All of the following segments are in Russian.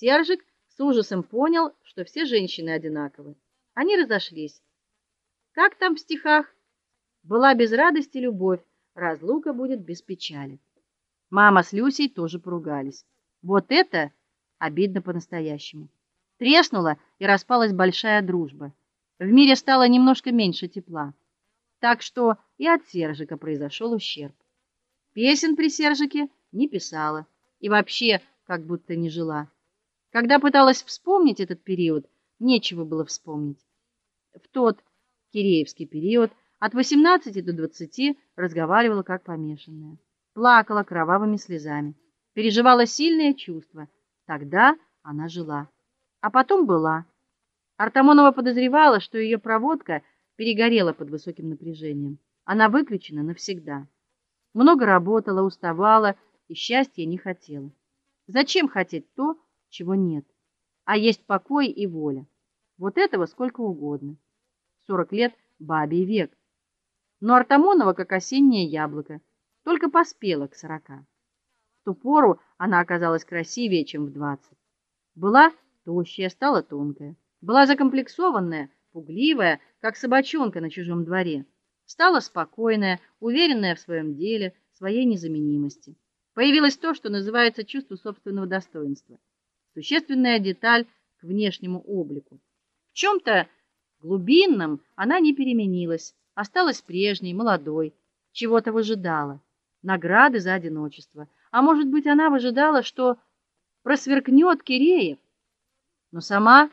Сержик с ужасом понял, что все женщины одинаковы. Они разошлись. Как там в стихах? Была без радости любовь, разлука будет без печали. Мама с Люсей тоже поругались. Вот это обидно по-настоящему. Треснула и распалась большая дружба. В мире стало немножко меньше тепла. Так что и от Сержика произошел ущерб. Песен при Сержике не писала и вообще как будто не жила. Когда пыталась вспомнить этот период, нечего было вспомнить. В тот киреевский период от 18 до 20 разговаривала как помешанная, плакала кровавыми слезами, переживала сильные чувства. Тогда она жила, а потом была. Артамонова подозревала, что ее проводка перегорела под высоким напряжением. Она выключена навсегда. Много работала, уставала и счастья не хотела. Зачем хотеть то, чего нет? А есть покой и воля. Вот этого сколько угодно. Сорок лет бабий век. Но Артамонова как осеннее яблоко, только поспела к сорока. В ту пору она оказалась красивее, чем в двадцать. Была тощая, стала тонкая. Была закомплексованная, пугливая, как собачонка на чужом дворе. Стала спокойная, уверенная в своем деле, своей незаменимости. Появилось то, что называется чувство собственного достоинства. Существенная деталь к внешнему облику. В чем то глубинном она не переменилась, осталась прежней, молодой, чего-то выжидала, награды за одиночество. А может быть, она выжидала, что просверкнет Киреев, но сама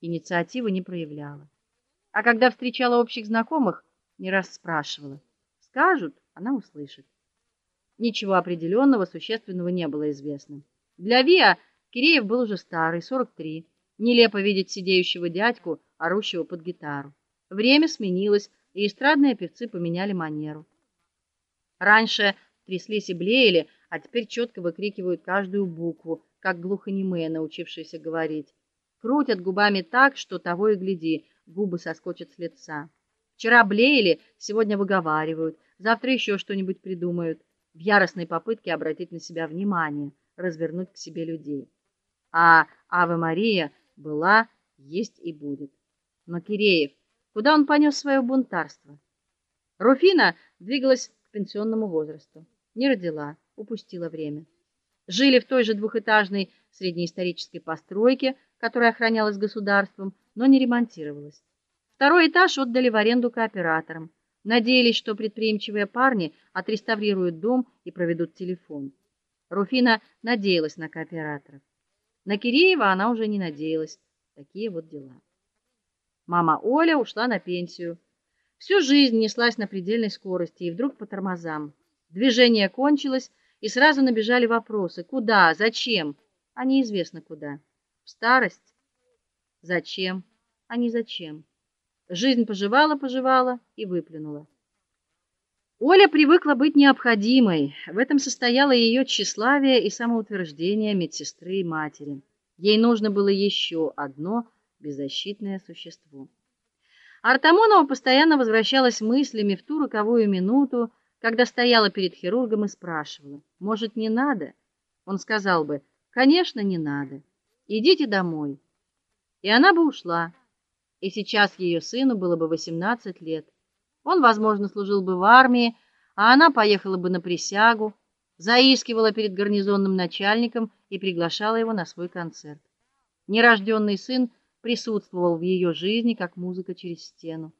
инициативы не проявляла. А когда встречала общих знакомых, не раз спрашивала. Скажут, она услышит. Ничего определенного, существенного не было известно. Для Виа Киреев был уже старый, 43. Нелепо видеть сидеющего дядьку, орущего под гитару. Время сменилось, и эстрадные певцы поменяли манеру. Раньше тряслись и блеяли, а теперь четко выкрикивают каждую букву, как глухонемые, научившиеся говорить. Крутят губами так, что того и гляди, губы соскочат с лица. Вчера блеяли, сегодня выговаривают, завтра еще что-нибудь придумают в яростной попытке обратить на себя внимание, развернуть к себе людей. А Ave Мария была, есть и будет. Но Киреев, куда он понес свое бунтарство? Руфина двигалась к пенсионному возрасту. Не родила, упустила время. Жили в той же двухэтажной среднеисторической постройке, которая охранялась государством, но не ремонтировалась. Второй этаж отдали в аренду кооператорам. Надеялись, что предприимчивые парни отреставрируют дом и проведут телефон. Руфина надеялась на кооператоров. На Киреева она уже не надеялась. Такие вот дела. Мама Оля ушла на пенсию. Всю жизнь неслась на предельной скорости, и вдруг по тормозам. Движение кончилось, и сразу набежали вопросы: куда, зачем? А неизвестно куда. В старость? Зачем? А не зачем? Жизнь поживала-поживала и выплюнула. Оля привыкла быть необходимой. В этом состояло ее тщеславие и самоутверждение медсестры и матери. Ей нужно было еще одно беззащитное существо. Артамонова постоянно возвращалась мыслями в ту роковую минуту, когда стояла перед хирургом и спрашивала: "Может, не надо?" Он сказал бы: "Конечно, не надо. Идите домой". И она бы ушла и сейчас ее сыну было бы 18 лет. Он, возможно, служил бы в армии, а она поехала бы на присягу, заискивала перед гарнизонным начальником и приглашала его на свой концерт. Нерожденный сын присутствовал в ее жизни как музыка через стену.